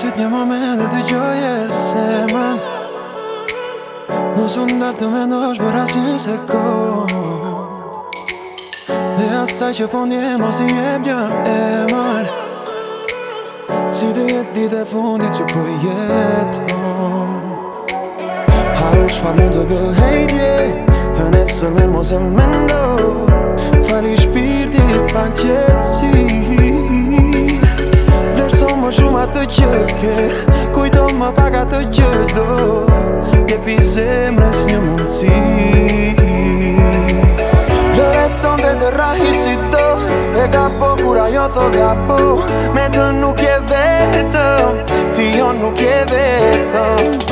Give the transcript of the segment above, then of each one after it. sytë një moment dhe dhe gjoje se men Musë ndalë të mendosh për asin se kod Dhe asaj që po një mos i jem një e mar Si dhe jetë dit e fundit që po jetë on Haru që falim të bëhë hejtje Të nesër me mos e mendo Fali shpirti pak qëtësi atë ke Kujto më pak atë që do Kepi zemrës një mundësi Lëreson dhe të rahi do E kapo po kura jo tho ka po Me të nuk vetëm Ti jo nuk je vetëm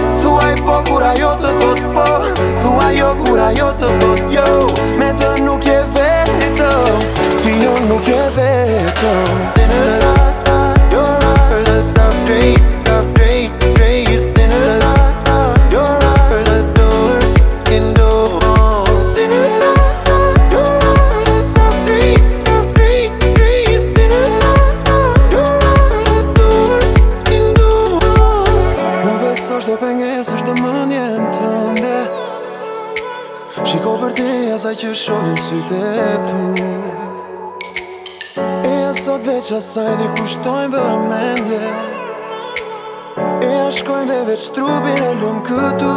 asaj që shohë sytë e tu E asot veç asaj dhe kushtojmë dhe amendje E ashkojmë dhe veç trupin e lëmë këtu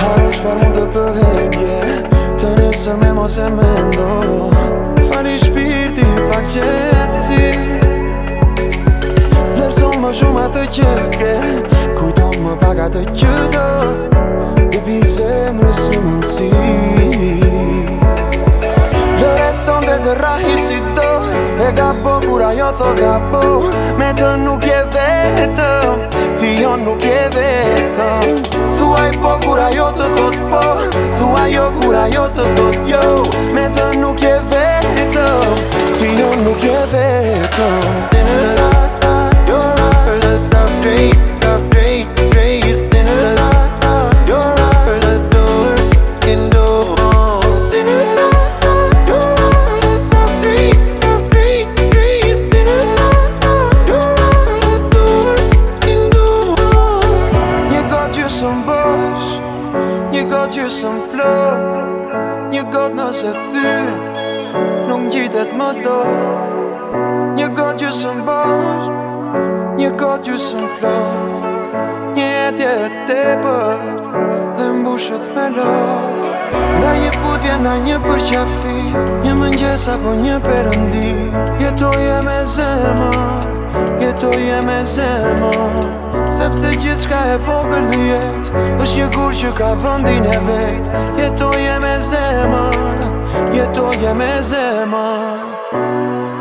Haru shfar mund të përvedje Të nëse me mos e me ndo Fali shpirtit pak qëtësi Lërëson më shumë atë që ke Kujton më pak atë që i pi zemrë së mundësi Lëre son dhe të rahi si do E gabo kura jo tho gabo Me të nuk je vetëm Ti jo nuk je vetëm Thuaj po kura jo të thot po Thuaj jo kura jo të thot jo Me të nuk je vetëm Sot që së më plët Një gotë nëse thyt Nuk në gjitet më dot Një gotë që së më bosh Një gotë që së më plët Një jetje e tepër Dhe mbushet me lot Nda një pudhja, nda një përqafi Një mëngjes apo një përëndi Jetoje me zemë Jetoje me zemë Sepse gjithë shka e vogër në jetë është një gurë që ka vëndin e vetë Jetoje me zemë Jetoje me zemë